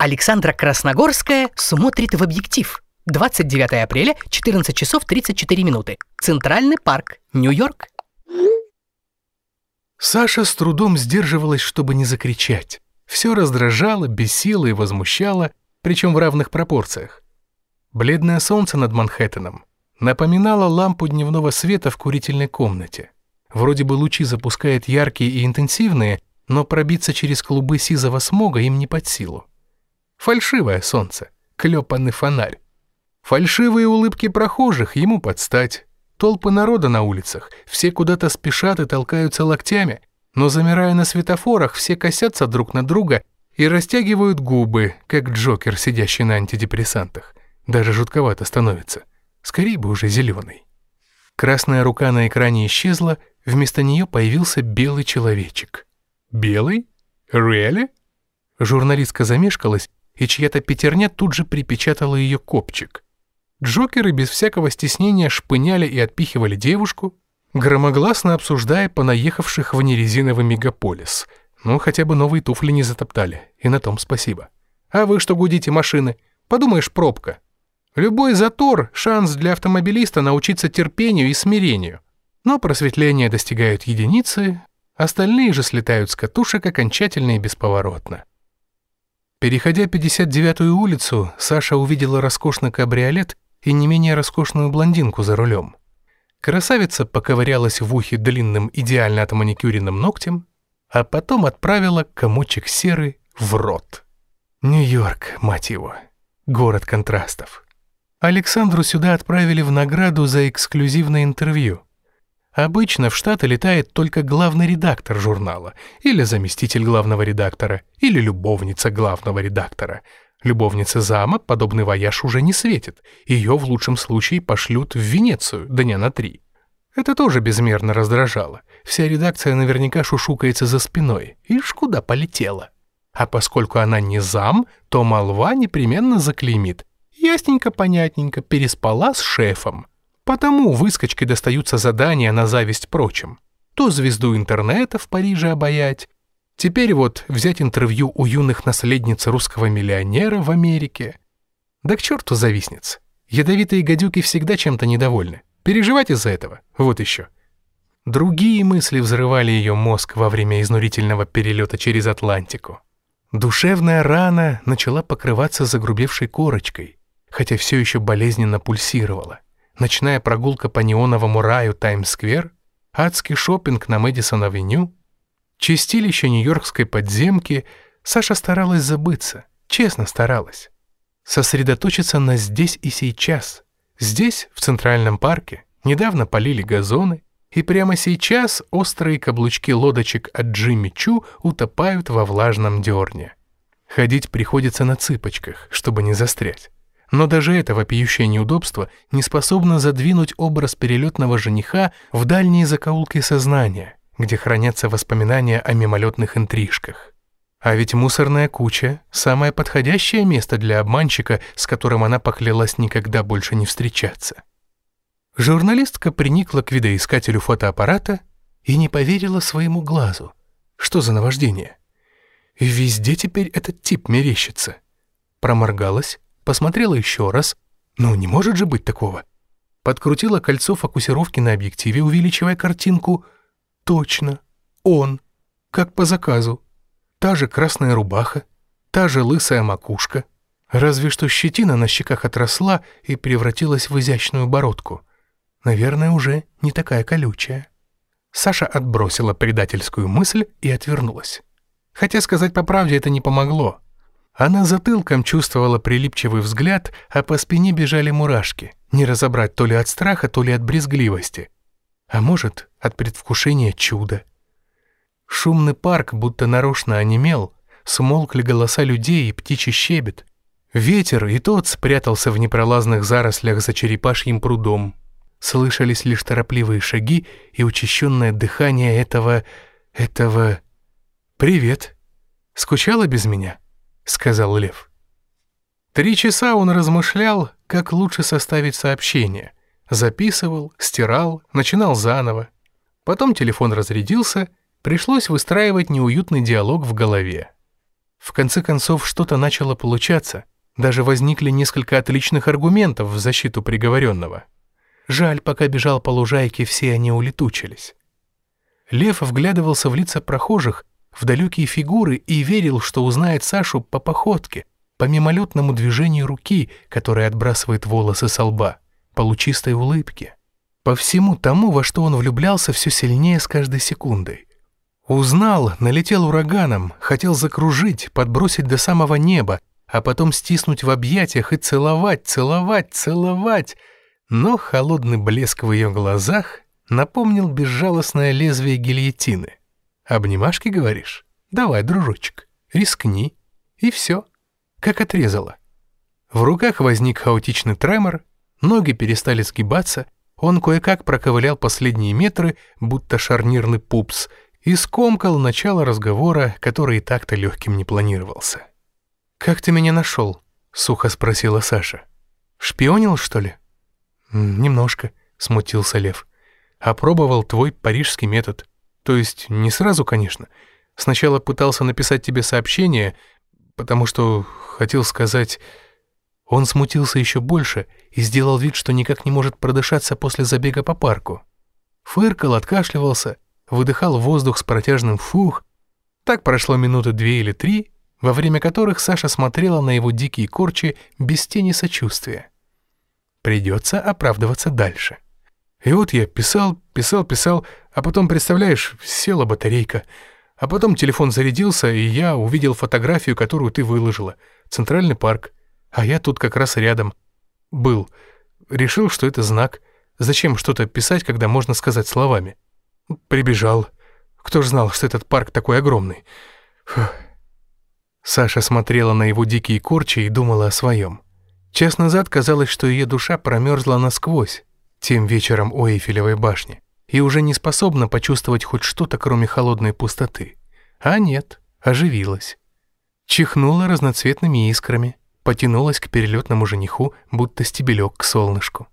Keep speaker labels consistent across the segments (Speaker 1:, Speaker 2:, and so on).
Speaker 1: Александра Красногорская смотрит в объектив. 29 апреля, 14 часов 34 минуты. Центральный парк, Нью-Йорк.
Speaker 2: Саша с трудом сдерживалась, чтобы не закричать. Все раздражало, бесило и возмущало, причем в равных пропорциях. Бледное солнце над Манхэттеном напоминало лампу дневного света в курительной комнате. Вроде бы лучи запускает яркие и интенсивные, но пробиться через клубы сизого смога им не под силу. Фальшивое солнце, клепанный фонарь. Фальшивые улыбки прохожих ему подстать. Толпы народа на улицах, все куда-то спешат и толкаются локтями, но замирая на светофорах, все косятся друг на друга и растягивают губы, как Джокер, сидящий на антидепрессантах. Даже жутковато становится. Скорее бы уже зеленый. Красная рука на экране исчезла, вместо нее появился белый человечек. «Белый? Really?» Журналистка замешкалась, и чья-то пятерня тут же припечатала ее копчик. Джокеры без всякого стеснения шпыняли и отпихивали девушку, громогласно обсуждая понаехавших в нерезиновый мегаполис. Ну, хотя бы новые туфли не затоптали, и на том спасибо. А вы что гудите машины? Подумаешь, пробка. Любой затор – шанс для автомобилиста научиться терпению и смирению. Но просветление достигают единицы, остальные же слетают с катушек окончательно и бесповоротно. Переходя 59-ю улицу, Саша увидела роскошный кабриолет и не менее роскошную блондинку за рулем. Красавица поковырялась в ухе длинным идеально отманикюренным ногтем, а потом отправила комочек серы в рот. Нью-Йорк, мать его, город контрастов. Александру сюда отправили в награду за эксклюзивное интервью. Обычно в Штаты летает только главный редактор журнала, или заместитель главного редактора, или любовница главного редактора. Любовница зама подобный вояж уже не светит, ее в лучшем случае пошлют в Венецию дня на три. Это тоже безмерно раздражало. Вся редакция наверняка шушукается за спиной. Ишь, куда полетела. А поскольку она не зам, то молва непременно заклеймит. Ясненько-понятненько переспала с шефом. Потому выскочке достаются задания на зависть прочим. То звезду интернета в Париже обаять, теперь вот взять интервью у юных наследниц русского миллионера в Америке. Да к черту завистниц. Ядовитые гадюки всегда чем-то недовольны. Переживать из-за этого? Вот еще. Другие мысли взрывали ее мозг во время изнурительного перелета через Атлантику. Душевная рана начала покрываться загрубевшей корочкой, хотя все еще болезненно пульсировала. Ночная прогулка по неоновому раю Таймс-сквер, адский шопинг на Мэдисон-авеню, чистилище нью-йоркской подземки, Саша старалась забыться, честно старалась. Сосредоточиться на здесь и сейчас. Здесь, в Центральном парке, недавно полили газоны, и прямо сейчас острые каблучки лодочек от Джимми Чу утопают во влажном дерне. Ходить приходится на цыпочках, чтобы не застрять. Но даже это вопиющее неудобство не способно задвинуть образ перелетного жениха в дальние закоулки сознания, где хранятся воспоминания о мимолетных интрижках. А ведь мусорная куча – самое подходящее место для обманщика, с которым она поклялась никогда больше не встречаться. Журналистка приникла к видоискателю фотоаппарата и не поверила своему глазу. Что за наваждение? Везде теперь этот тип мерещится. Проморгалась, посмотрела еще раз. Ну, не может же быть такого. Подкрутила кольцо фокусировки на объективе, увеличивая картинку. Точно, он, как по заказу. Та же красная рубаха, та же лысая макушка. Разве что щетина на щеках отросла и превратилась в изящную бородку. Наверное, уже не такая колючая. Саша отбросила предательскую мысль и отвернулась. Хотя сказать по правде это не помогло. Она затылком чувствовала прилипчивый взгляд, а по спине бежали мурашки. Не разобрать то ли от страха, то ли от брезгливости. А может, от предвкушения чуда. Шумный парк будто нарочно онемел, смолкли голоса людей и птичий щебет. Ветер и тот спрятался в непролазных зарослях за черепашьим прудом, слышались лишь торопливые шаги и учащенное дыхание этого... этого... «Привет. Скучала без меня?» — сказал Лев. Три часа он размышлял, как лучше составить сообщение. Записывал, стирал, начинал заново. Потом телефон разрядился, пришлось выстраивать неуютный диалог в голове. В конце концов, что-то начало получаться. Даже возникли несколько отличных аргументов в защиту приговоренного. Жаль, пока бежал по лужайке, все они улетучились. Лев вглядывался в лица прохожих, в далекие фигуры и верил, что узнает Сашу по походке, по мимолетному движению руки, которая отбрасывает волосы со лба, по лучистой улыбке, по всему тому, во что он влюблялся все сильнее с каждой секундой. Узнал, налетел ураганом, хотел закружить, подбросить до самого неба, а потом стиснуть в объятиях и целовать, целовать, целовать. Но холодный блеск в ее глазах напомнил безжалостное лезвие гильотины. «Обнимашки, говоришь? Давай, дружочек, рискни». И все, как отрезало. В руках возник хаотичный тремор, ноги перестали сгибаться, он кое-как проковылял последние метры, будто шарнирный пупс, и скомкал начало разговора, который и так-то легким не планировался. «Как ты меня нашел?» — сухо спросила Саша. «Шпионил, что ли?» «Немножко», — смутился Лев. «Опробовал твой парижский метод. То есть не сразу, конечно. Сначала пытался написать тебе сообщение, потому что хотел сказать...» Он смутился еще больше и сделал вид, что никак не может продышаться после забега по парку. Фыркал, откашливался, выдыхал воздух с протяжным «фух». Так прошло минуты две или три, во время которых Саша смотрела на его дикие корчи без тени сочувствия. Придется оправдываться дальше. И вот я писал, писал, писал, а потом, представляешь, села батарейка. А потом телефон зарядился, и я увидел фотографию, которую ты выложила. Центральный парк. А я тут как раз рядом. Был. Решил, что это знак. Зачем что-то писать, когда можно сказать словами? Прибежал. Кто ж знал, что этот парк такой огромный? Фух. Саша смотрела на его дикие корчи и думала о своем. Час назад казалось, что ее душа промерзла насквозь, тем вечером у Эйфелевой башни, и уже не способна почувствовать хоть что-то, кроме холодной пустоты. А нет, оживилась. Чихнула разноцветными искрами, потянулась к перелетному жениху, будто стебелек к солнышку.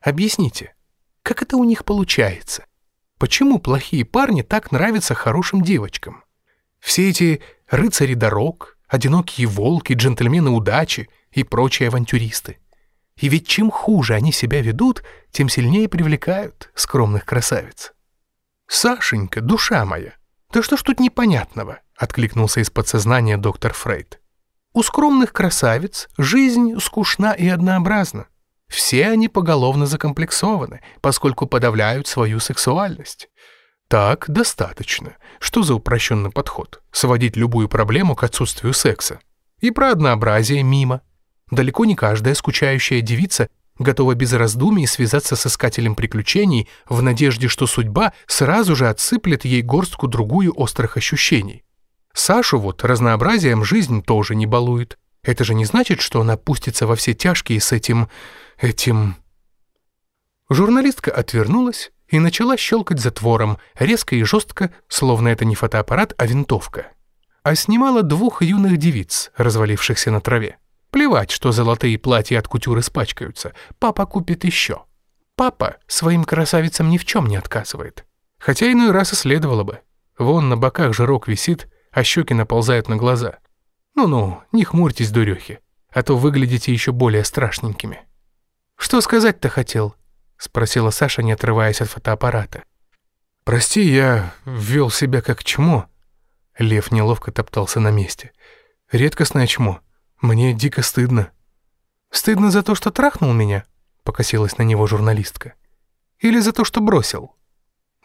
Speaker 2: Объясните, как это у них получается? Почему плохие парни так нравятся хорошим девочкам? Все эти рыцари дорог, одинокие волки, джентльмены удачи и прочие авантюристы. И ведь чем хуже они себя ведут, тем сильнее привлекают скромных красавиц. «Сашенька, душа моя, да что ж тут непонятного?» — откликнулся из подсознания доктор Фрейд. «У скромных красавиц жизнь скучна и однообразна. Все они поголовно закомплексованы, поскольку подавляют свою сексуальность. Так, достаточно. Что за упрощенный подход? Сводить любую проблему к отсутствию секса. И про однообразие мимо. Далеко не каждая скучающая девица готова без раздумий связаться с искателем приключений в надежде, что судьба сразу же отсыплет ей горстку-другую острых ощущений. Сашу вот разнообразием жизнь тоже не балует. Это же не значит, что она пустится во все тяжкие с этим... этим... Журналистка отвернулась и начала щелкать затвором, резко и жестко, словно это не фотоаппарат, а винтовка. А снимала двух юных девиц, развалившихся на траве. Плевать, что золотые платья от кутюр испачкаются, папа купит еще. Папа своим красавицам ни в чем не отказывает. Хотя иной раз и следовало бы. Вон на боках жирок висит, а щеки наползают на глаза. Ну-ну, не хмурьтесь, дурехи, а то выглядите еще более страшненькими. Что сказать-то хотел? Спросила Саша, не отрываясь от фотоаппарата. Прости, я вел себя как чмо. Лев неловко топтался на месте. Редкостное чмо. Мне дико стыдно. Стыдно за то, что трахнул меня? Покосилась на него журналистка. Или за то, что бросил?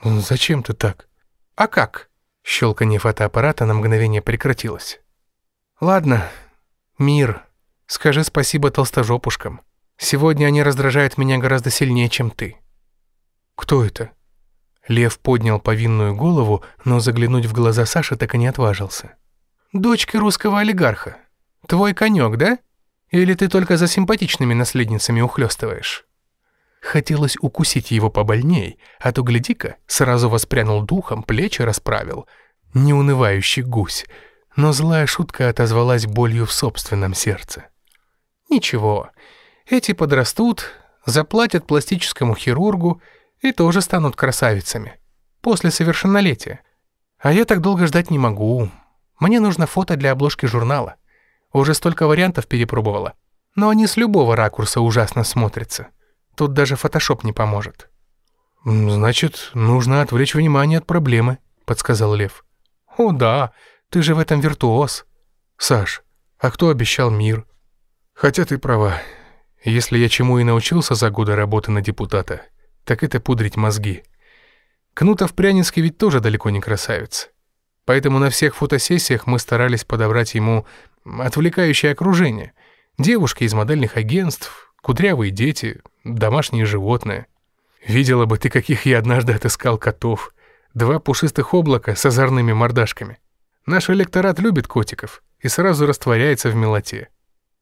Speaker 2: Зачем ты так? А как? Щелканье фотоаппарата на мгновение прекратилось. «Ладно, мир, скажи спасибо толстожопушкам. Сегодня они раздражают меня гораздо сильнее, чем ты». «Кто это?» Лев поднял повинную голову, но заглянуть в глаза Саши так и не отважился. «Дочка русского олигарха. Твой конек, да? Или ты только за симпатичными наследницами ухлёстываешь?» Хотелось укусить его побольней, а то, гляди-ка, сразу воспрянул духом, плечи расправил. Неунывающий гусь — но злая шутка отозвалась болью в собственном сердце. «Ничего, эти подрастут, заплатят пластическому хирургу и тоже станут красавицами. После совершеннолетия. А я так долго ждать не могу. Мне нужно фото для обложки журнала. Уже столько вариантов перепробовала. Но они с любого ракурса ужасно смотрятся. Тут даже фотошоп не поможет». «Значит, нужно отвлечь внимание от проблемы», — подсказал Лев. «О да, ты же в этом виртуоз. Саш, а кто обещал мир?» «Хотя ты права. Если я чему и научился за годы работы на депутата, так это пудрить мозги. Кнутов Пряницкий ведь тоже далеко не красавец. Поэтому на всех фотосессиях мы старались подобрать ему отвлекающее окружение. Девушки из модельных агентств, кудрявые дети, домашние животные. Видела бы ты, каких я однажды отыскал котов. Два пушистых облака с озорными мордашками. Наш электорат любит котиков и сразу растворяется в мелоте.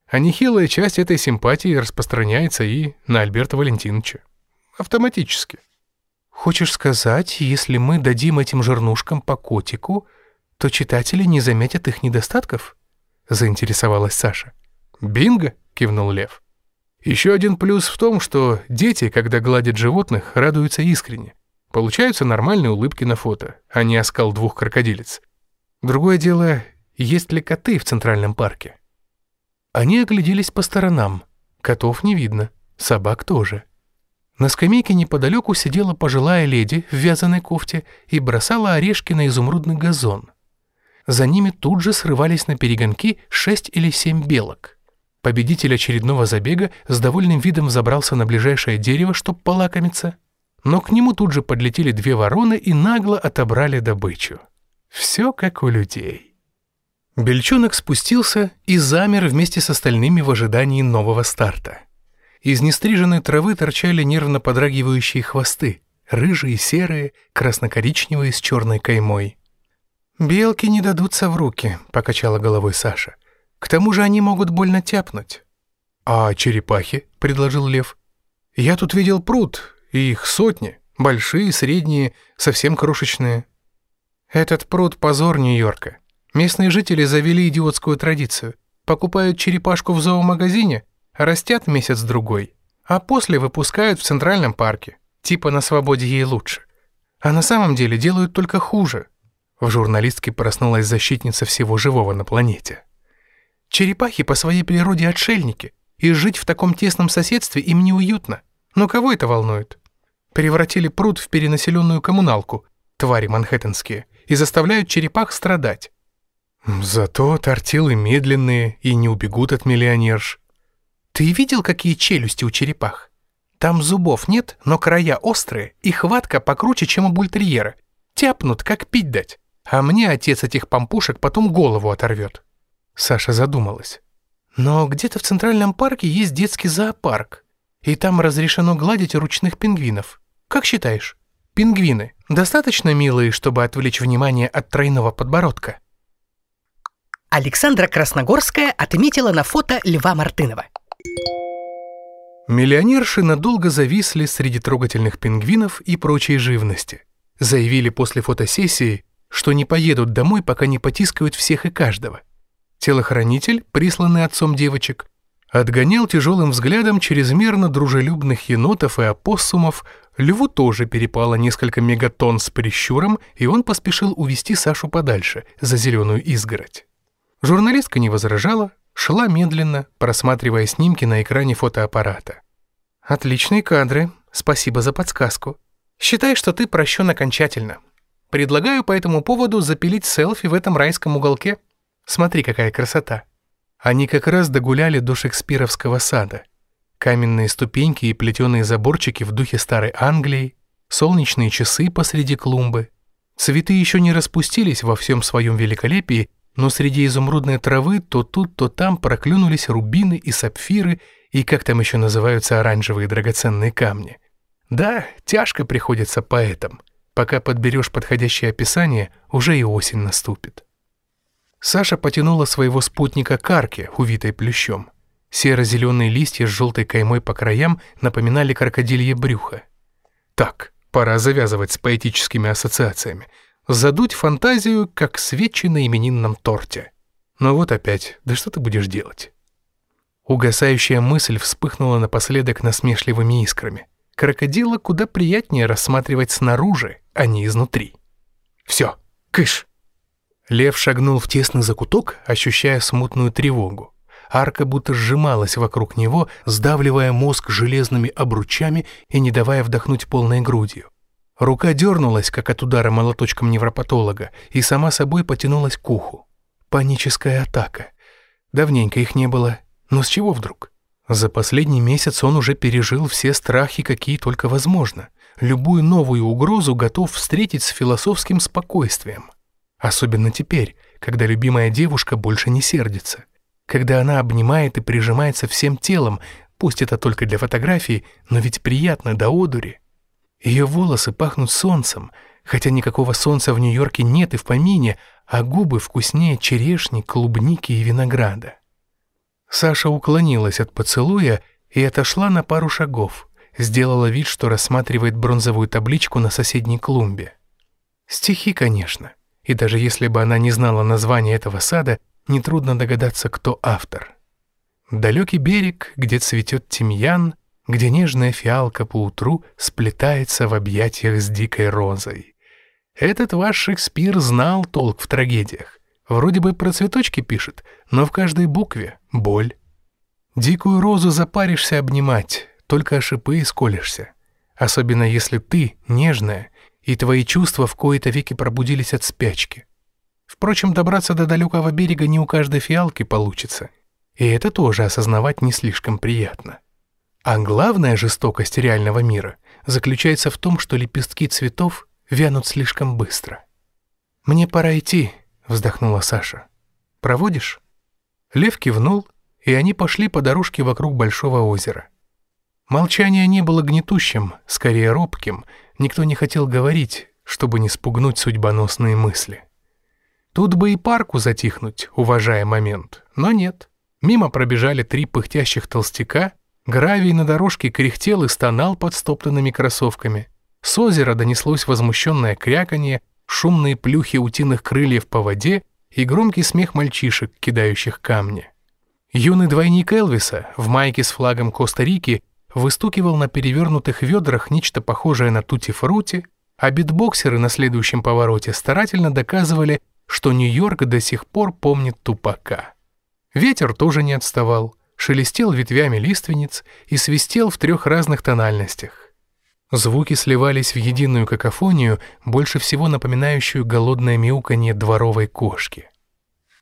Speaker 2: А нехилая часть этой симпатии распространяется и на Альберта Валентиновича. Автоматически. Хочешь сказать, если мы дадим этим жирнушкам по котику, то читатели не заметят их недостатков? Заинтересовалась Саша. Бинго, кивнул Лев. Еще один плюс в том, что дети, когда гладят животных, радуются искренне. Получаются нормальные улыбки на фото, а не оскал двух крокодилец. Другое дело, есть ли коты в Центральном парке? Они огляделись по сторонам. Котов не видно, собак тоже. На скамейке неподалеку сидела пожилая леди в вязаной кофте и бросала орешки на изумрудный газон. За ними тут же срывались на перегонки шесть или семь белок. Победитель очередного забега с довольным видом забрался на ближайшее дерево, чтобы полакомиться, но к нему тут же подлетели две вороны и нагло отобрали добычу. Все как у людей. Бельчонок спустился и замер вместе с остальными в ожидании нового старта. Из нестриженной травы торчали нервно подрагивающие хвосты, рыжие, серые, красно-коричневые с черной каймой. «Белки не дадутся в руки», — покачала головой Саша. К тому же они могут больно тяпнуть. «А черепахи?» — предложил Лев. «Я тут видел пруд, и их сотни, большие, средние, совсем крошечные». «Этот пруд — позор Нью-Йорка. Местные жители завели идиотскую традицию. Покупают черепашку в зоомагазине, растят месяц-другой, а после выпускают в Центральном парке. Типа на свободе ей лучше. А на самом деле делают только хуже». В журналистке проснулась защитница всего живого на планете. Черепахи по своей природе отшельники, и жить в таком тесном соседстве им неуютно. Но кого это волнует? Превратили пруд в перенаселенную коммуналку, твари манхэттенские, и заставляют черепах страдать. Зато тортилы медленные и не убегут от миллионерш. Ты видел, какие челюсти у черепах? Там зубов нет, но края острые, и хватка покруче, чем у бультерьера. Тяпнут, как пить дать. А мне отец этих помпушек потом голову оторвет. Саша задумалась. Но где-то в Центральном парке есть детский зоопарк, и там разрешено гладить ручных пингвинов. Как считаешь, пингвины достаточно милые, чтобы отвлечь внимание от тройного подбородка?
Speaker 1: Александра Красногорская отметила на фото Льва Мартынова.
Speaker 2: Миллионерши надолго зависли среди трогательных пингвинов и прочей живности. Заявили после фотосессии, что не поедут домой, пока не потискают всех и каждого – Телохранитель, присланный отцом девочек, отгонял тяжелым взглядом чрезмерно дружелюбных енотов и опоссумов, льву тоже перепало несколько мегатонн с прищуром, и он поспешил увести Сашу подальше, за зеленую изгородь. Журналистка не возражала, шла медленно, просматривая снимки на экране фотоаппарата. «Отличные кадры, спасибо за подсказку. Считай, что ты прощен окончательно. Предлагаю по этому поводу запилить селфи в этом райском уголке». Смотри, какая красота. Они как раз догуляли до шекспировского сада. Каменные ступеньки и плетеные заборчики в духе старой Англии, солнечные часы посреди клумбы. Цветы еще не распустились во всем своем великолепии, но среди изумрудной травы то тут, то там проклюнулись рубины и сапфиры, и как там еще называются оранжевые драгоценные камни. Да, тяжко приходится поэтам. Пока подберешь подходящее описание, уже и осень наступит. Саша потянула своего спутника к арке, увитой плющом. Серо-зеленые листья с желтой каймой по краям напоминали крокодилье брюхо. Так, пора завязывать с поэтическими ассоциациями. Задуть фантазию, как свечи на именинном торте. Но вот опять, да что ты будешь делать? Угасающая мысль вспыхнула напоследок насмешливыми искрами. Крокодила куда приятнее рассматривать снаружи, а не изнутри. Все, кыш! Лев шагнул в тесный закуток, ощущая смутную тревогу. Арка будто сжималась вокруг него, сдавливая мозг железными обручами и не давая вдохнуть полной грудью. Рука дернулась, как от удара молоточком невропатолога, и сама собой потянулась к уху. Паническая атака. Давненько их не было. Но с чего вдруг? За последний месяц он уже пережил все страхи, какие только возможно. Любую новую угрозу готов встретить с философским спокойствием. Особенно теперь, когда любимая девушка больше не сердится. Когда она обнимает и прижимается всем телом, пусть это только для фотографии, но ведь приятно до одури. Ее волосы пахнут солнцем, хотя никакого солнца в Нью-Йорке нет и в помине, а губы вкуснее черешни, клубники и винограда. Саша уклонилась от поцелуя и отошла на пару шагов, сделала вид, что рассматривает бронзовую табличку на соседней клумбе. Стихи, конечно и даже если бы она не знала названия этого сада, нетрудно догадаться, кто автор. Далекий берег, где цветет тимьян, где нежная фиалка поутру сплетается в объятиях с дикой розой. Этот ваш Шекспир знал толк в трагедиях. Вроде бы про цветочки пишет, но в каждой букве — боль. Дикую розу запаришься обнимать, только о шипы исколешься. Особенно если ты, нежная, и твои чувства в кои-то веки пробудились от спячки. Впрочем, добраться до далекого берега не у каждой фиалки получится, и это тоже осознавать не слишком приятно. А главная жестокость реального мира заключается в том, что лепестки цветов вянут слишком быстро. «Мне пора идти», — вздохнула Саша. «Проводишь?» Лев кивнул, и они пошли по дорожке вокруг большого озера. Молчание не было гнетущим, скорее робким, никто не хотел говорить, чтобы не спугнуть судьбоносные мысли. Тут бы и парку затихнуть, уважая момент, но нет. Мимо пробежали три пыхтящих толстяка, гравий на дорожке кряхтел и стонал под стоптанными кроссовками. С озера донеслось возмущенное кряканье, шумные плюхи утиных крыльев по воде и громкий смех мальчишек, кидающих камни. Юный двойник Элвиса в майке с флагом Коста-Рики выстукивал на перевернутых ведрах нечто похожее на тути-фрути, а битбоксеры на следующем повороте старательно доказывали, что Нью-Йорк до сих пор помнит тупака. Ветер тоже не отставал, шелестел ветвями лиственниц и свистел в трех разных тональностях. Звуки сливались в единую какофонию, больше всего напоминающую голодное мяуканье дворовой кошки.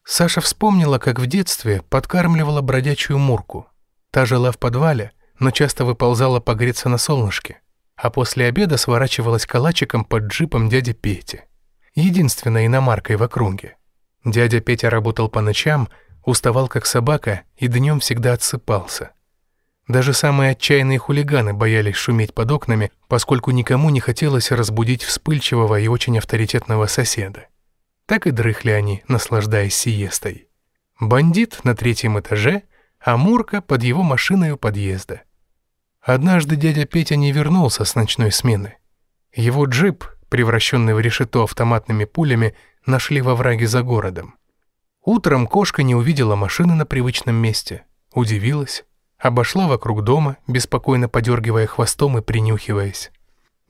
Speaker 2: Саша вспомнила, как в детстве подкармливала бродячую мурку. Та жила в подвале, но часто выползала погреться на солнышке, а после обеда сворачивалась калачиком под джипом дяди Пети, единственной иномаркой в округе. Дядя Петя работал по ночам, уставал как собака и днем всегда отсыпался. Даже самые отчаянные хулиганы боялись шуметь под окнами, поскольку никому не хотелось разбудить вспыльчивого и очень авторитетного соседа. Так и дрыхли они, наслаждаясь сиестой. Бандит на третьем этаже, а Мурка под его машиной у подъезда. Однажды дядя Петя не вернулся с ночной смены. Его джип, превращенный в решето автоматными пулями, нашли во враге за городом. Утром кошка не увидела машины на привычном месте, удивилась, обошла вокруг дома, беспокойно подергивая хвостом и принюхиваясь.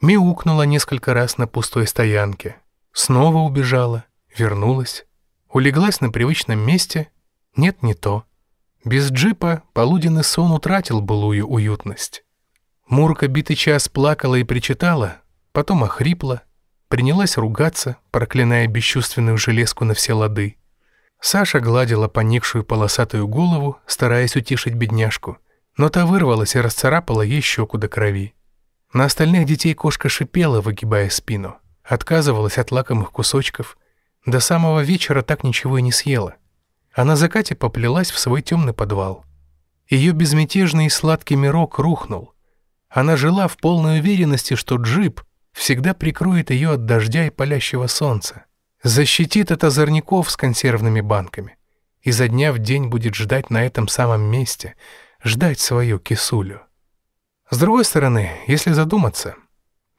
Speaker 2: Мяукнула несколько раз на пустой стоянке, снова убежала, вернулась, улеглась на привычном месте, нет, не то. Без джипа полуденный сон утратил былую уютность. Мурка битый час плакала и причитала, потом охрипла, принялась ругаться, проклиная бесчувственную железку на все лады. Саша гладила поникшую полосатую голову, стараясь утешить бедняжку, но та вырвалась и расцарапала ей щеку до крови. На остальных детей кошка шипела, выгибая спину, отказывалась от лакомых кусочков, до самого вечера так ничего и не съела а на закате поплелась в свой темный подвал. Ее безмятежный и сладкий мирок рухнул. Она жила в полной уверенности, что джип всегда прикроет ее от дождя и палящего солнца, защитит от озорников с консервными банками и за дня в день будет ждать на этом самом месте, ждать свою кисулю. С другой стороны, если задуматься,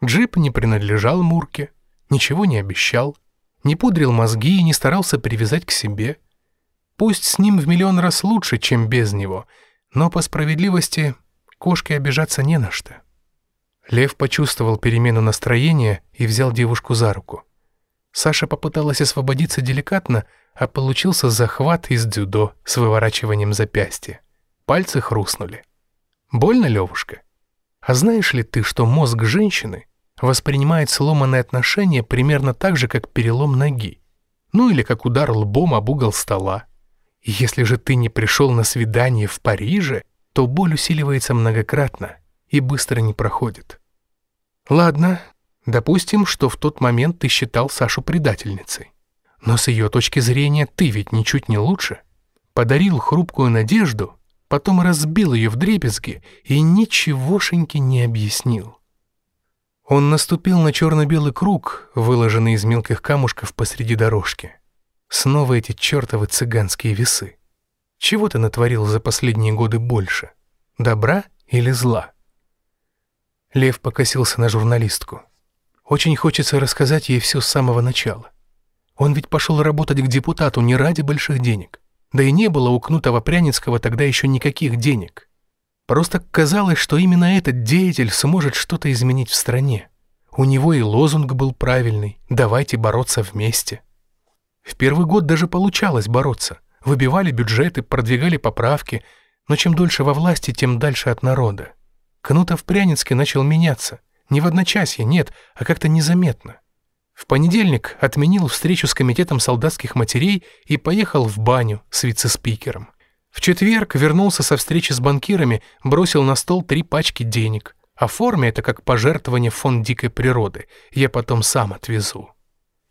Speaker 2: джип не принадлежал Мурке, ничего не обещал, не пудрил мозги и не старался привязать к себе – Пусть с ним в миллион раз лучше, чем без него, но по справедливости кошке обижаться не на что. Лев почувствовал перемену настроения и взял девушку за руку. Саша попыталась освободиться деликатно, а получился захват из дзюдо с выворачиванием запястья. Пальцы хрустнули. Больно, Левушка? А знаешь ли ты, что мозг женщины воспринимает сломанные отношения примерно так же, как перелом ноги? Ну или как удар лбом об угол стола. Если же ты не пришел на свидание в Париже, то боль усиливается многократно и быстро не проходит. Ладно, допустим, что в тот момент ты считал Сашу предательницей. Но с ее точки зрения ты ведь ничуть не лучше. Подарил хрупкую надежду, потом разбил ее в дребезги и ничегошеньки не объяснил. Он наступил на черно-белый круг, выложенный из мелких камушков посреди дорожки. Снова эти чертовы цыганские весы. Чего ты натворил за последние годы больше? Добра или зла? Лев покосился на журналистку. Очень хочется рассказать ей все с самого начала. Он ведь пошел работать к депутату не ради больших денег. Да и не было у Кнутова Пряницкого тогда еще никаких денег. Просто казалось, что именно этот деятель сможет что-то изменить в стране. У него и лозунг был правильный «давайте бороться вместе». В первый год даже получалось бороться. Выбивали бюджеты, продвигали поправки, но чем дольше во власти, тем дальше от народа. Кнутов-Пряницкий начал меняться. Не в одночасье, нет, а как-то незаметно. В понедельник отменил встречу с комитетом солдатских матерей и поехал в баню с вице-спикером. В четверг вернулся со встречи с банкирами, бросил на стол три пачки денег. Оформи это как пожертвование в фонд дикой природы, я потом сам отвезу.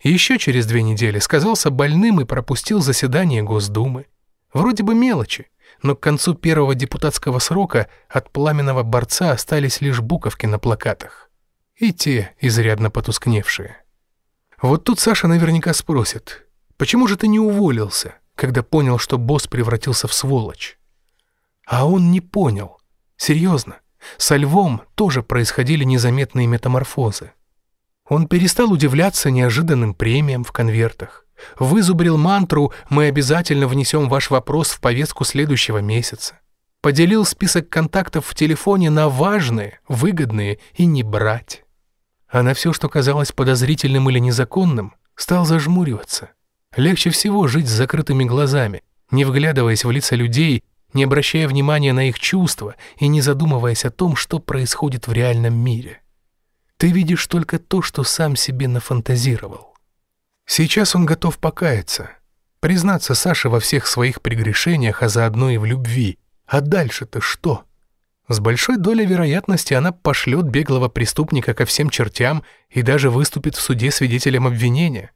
Speaker 2: Еще через две недели сказался больным и пропустил заседание Госдумы. Вроде бы мелочи, но к концу первого депутатского срока от пламенного борца остались лишь буковки на плакатах. И те изрядно потускневшие. Вот тут Саша наверняка спросит, почему же ты не уволился, когда понял, что босс превратился в сволочь? А он не понял. Серьезно. Со львом тоже происходили незаметные метаморфозы. Он перестал удивляться неожиданным премиям в конвертах. Вызубрил мантру «Мы обязательно внесем ваш вопрос в повестку следующего месяца». Поделил список контактов в телефоне на важные, выгодные и не брать. А на все, что казалось подозрительным или незаконным, стал зажмуриваться. Легче всего жить с закрытыми глазами, не вглядываясь в лица людей, не обращая внимания на их чувства и не задумываясь о том, что происходит в реальном мире. Ты видишь только то, что сам себе нафантазировал. Сейчас он готов покаяться, признаться Саше во всех своих прегрешениях, а заодно и в любви. А дальше-то что? С большой долей вероятности она пошлет беглого преступника ко всем чертям и даже выступит в суде свидетелем обвинения.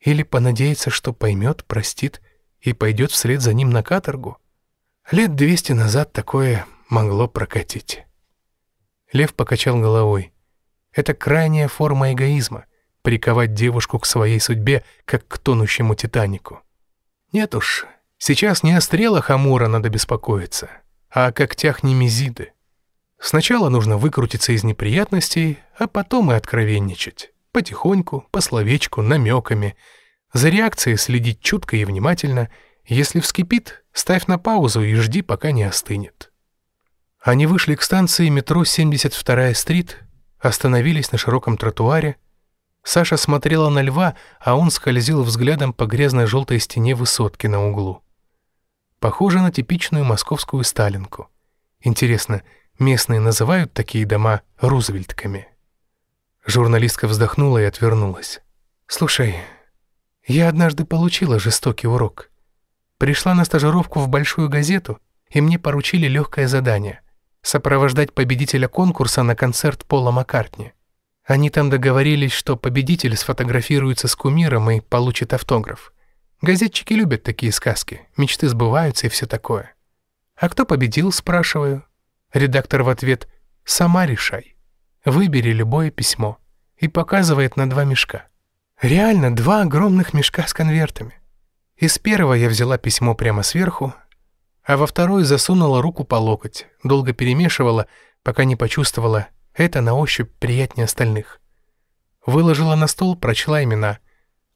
Speaker 2: Или понадеется, что поймет, простит и пойдет вслед за ним на каторгу. Лет двести назад такое могло прокатить. Лев покачал головой. Это крайняя форма эгоизма — приковать девушку к своей судьбе, как к тонущему Титанику. Нет уж, сейчас не о стрелах Амура надо беспокоиться, а о когтях Немезиды. Сначала нужно выкрутиться из неприятностей, а потом и откровенничать. Потихоньку, по словечку, намеками. За реакцией следить чутко и внимательно. Если вскипит, ставь на паузу и жди, пока не остынет. Они вышли к станции метро 72-я стрит, остановились на широком тротуаре. Саша смотрела на льва, а он скользил взглядом по грязной желтой стене высотки на углу. Похоже на типичную московскую Сталинку. Интересно, местные называют такие дома Рузвельтками? Журналистка вздохнула и отвернулась. «Слушай, я однажды получила жестокий урок. Пришла на стажировку в большую газету, и мне поручили легкое задание сопровождать победителя конкурса на концерт Пола Маккартни. Они там договорились, что победитель сфотографируется с кумиром и получит автограф. Газетчики любят такие сказки, мечты сбываются и все такое. «А кто победил?» – спрашиваю. Редактор в ответ «Сама решай. Выбери любое письмо» и показывает на два мешка. Реально два огромных мешка с конвертами. Из первого я взяла письмо прямо сверху, а во второй засунула руку по локоть, долго перемешивала, пока не почувствовала, это на ощупь приятнее остальных. Выложила на стол, прочла имена.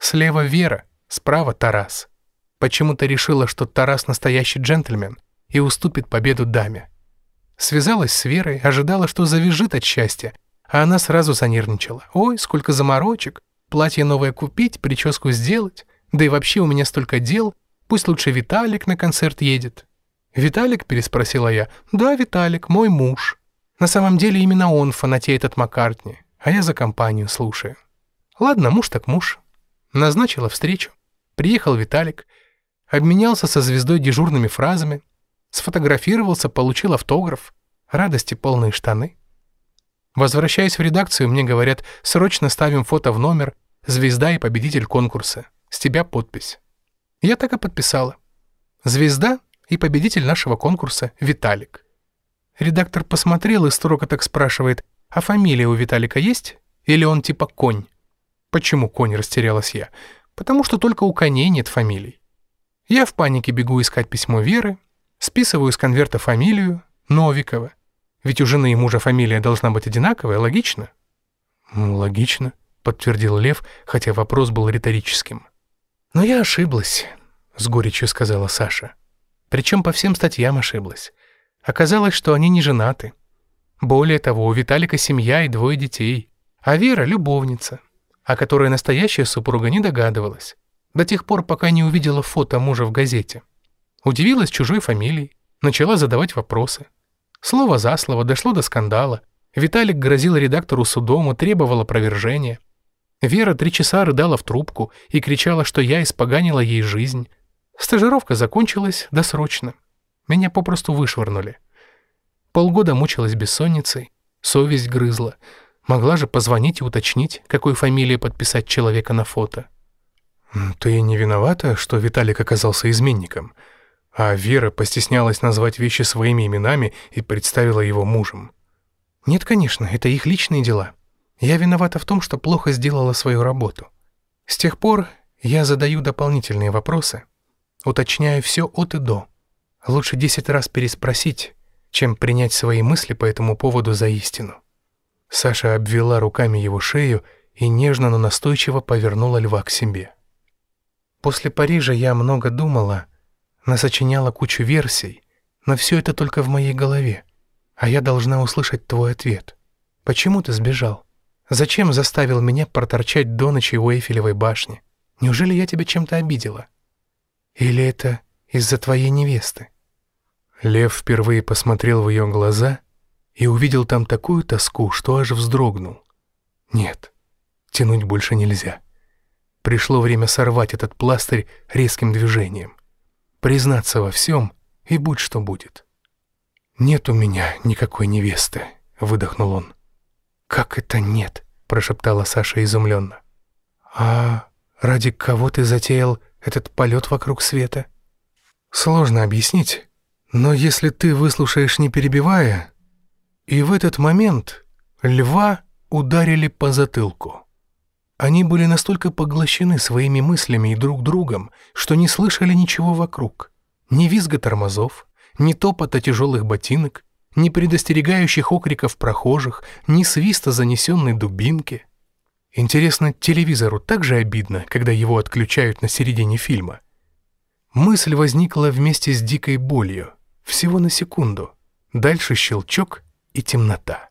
Speaker 2: Слева Вера, справа Тарас. Почему-то решила, что Тарас настоящий джентльмен и уступит победу даме. Связалась с Верой, ожидала, что завяжет от счастья, а она сразу занервничала. «Ой, сколько заморочек! платье новое купить, прическу сделать. Да и вообще у меня столько дел. Пусть лучше Виталик на концерт едет». «Виталик?» – переспросила я. «Да, Виталик, мой муж. На самом деле именно он фанатеет от Маккартни, а я за компанию слушаю». «Ладно, муж так муж». Назначила встречу. Приехал Виталик, обменялся со звездой дежурными фразами, сфотографировался, получил автограф, радости полные штаны. Возвращаясь в редакцию, мне говорят, срочно ставим фото в номер, звезда и победитель конкурса. С тебя подпись. Я так и подписала. Звезда и победитель нашего конкурса Виталик. Редактор посмотрел и строго так спрашивает, а фамилия у Виталика есть? Или он типа конь? Почему конь, растерялась я? Потому что только у коней нет фамилий. Я в панике бегу искать письмо Веры, списываю из конверта фамилию Новикова. Ведь у жены и мужа фамилия должна быть одинаковая, логично? «Логично», — подтвердил Лев, хотя вопрос был риторическим. «Но я ошиблась», — с горечью сказала Саша. Причем по всем статьям ошиблась. Оказалось, что они не женаты. Более того, у Виталика семья и двое детей, а Вера — любовница, о которой настоящая супруга не догадывалась, до тех пор, пока не увидела фото мужа в газете. Удивилась чужой фамилией, начала задавать вопросы. Слово за слово дошло до скандала. Виталик грозил редактору судом и требовал опровержения. Вера три часа рыдала в трубку и кричала, что я испоганила ей жизнь. Стажировка закончилась досрочно. Меня попросту вышвырнули. Полгода мучилась бессонницей, совесть грызла. Могла же позвонить и уточнить, какой фамилией подписать человека на фото. «Ты не виновата, что Виталик оказался изменником?» а Вера постеснялась назвать вещи своими именами и представила его мужем. Нет, конечно, это их личные дела. Я виновата в том, что плохо сделала свою работу. С тех пор я задаю дополнительные вопросы, уточняю все от и до. Лучше десять раз переспросить, чем принять свои мысли по этому поводу за истину. Саша обвела руками его шею и нежно, но настойчиво повернула льва к себе. После Парижа я много думала, насочиняла кучу версий, но все это только в моей голове, а я должна услышать твой ответ. Почему ты сбежал? Зачем заставил меня проторчать до ночи у Эйфелевой башни? Неужели я тебя чем-то обидела? Или это из-за твоей невесты?» Лев впервые посмотрел в ее глаза и увидел там такую тоску, что аж вздрогнул. «Нет, тянуть больше нельзя. Пришло время сорвать этот пластырь резким движением признаться во всем, и будь что будет. «Нет у меня никакой невесты», — выдохнул он. «Как это нет?» — прошептала Саша изумленно. «А ради кого ты затеял этот полет вокруг света?» «Сложно объяснить, но если ты выслушаешь не перебивая...» И в этот момент льва ударили по затылку. Они были настолько поглощены своими мыслями и друг другом, что не слышали ничего вокруг. Ни визга тормозов, ни топота тяжелых ботинок, ни предостерегающих окриков прохожих, ни свиста занесенной дубинки. Интересно, телевизору так же обидно, когда его отключают на середине фильма? Мысль возникла вместе с дикой болью, всего на секунду. Дальше щелчок и темнота.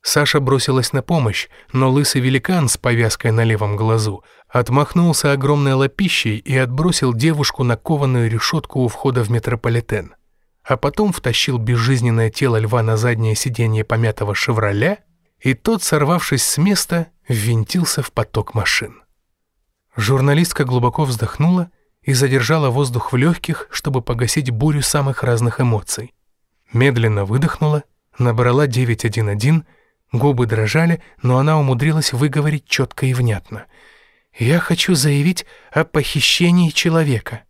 Speaker 2: Саша бросилась на помощь, но лысый великан с повязкой на левом глазу отмахнулся огромной лопищей и отбросил девушку на кованую решетку у входа в метрополитен. А потом втащил безжизненное тело льва на заднее сиденье помятого «Шевроля», и тот, сорвавшись с места, ввинтился в поток машин. Журналистка глубоко вздохнула и задержала воздух в легких, чтобы погасить бурю самых разных эмоций. Медленно выдохнула, набрала 911 Губы дрожали, но она умудрилась выговорить четко и внятно. «Я хочу заявить о похищении человека».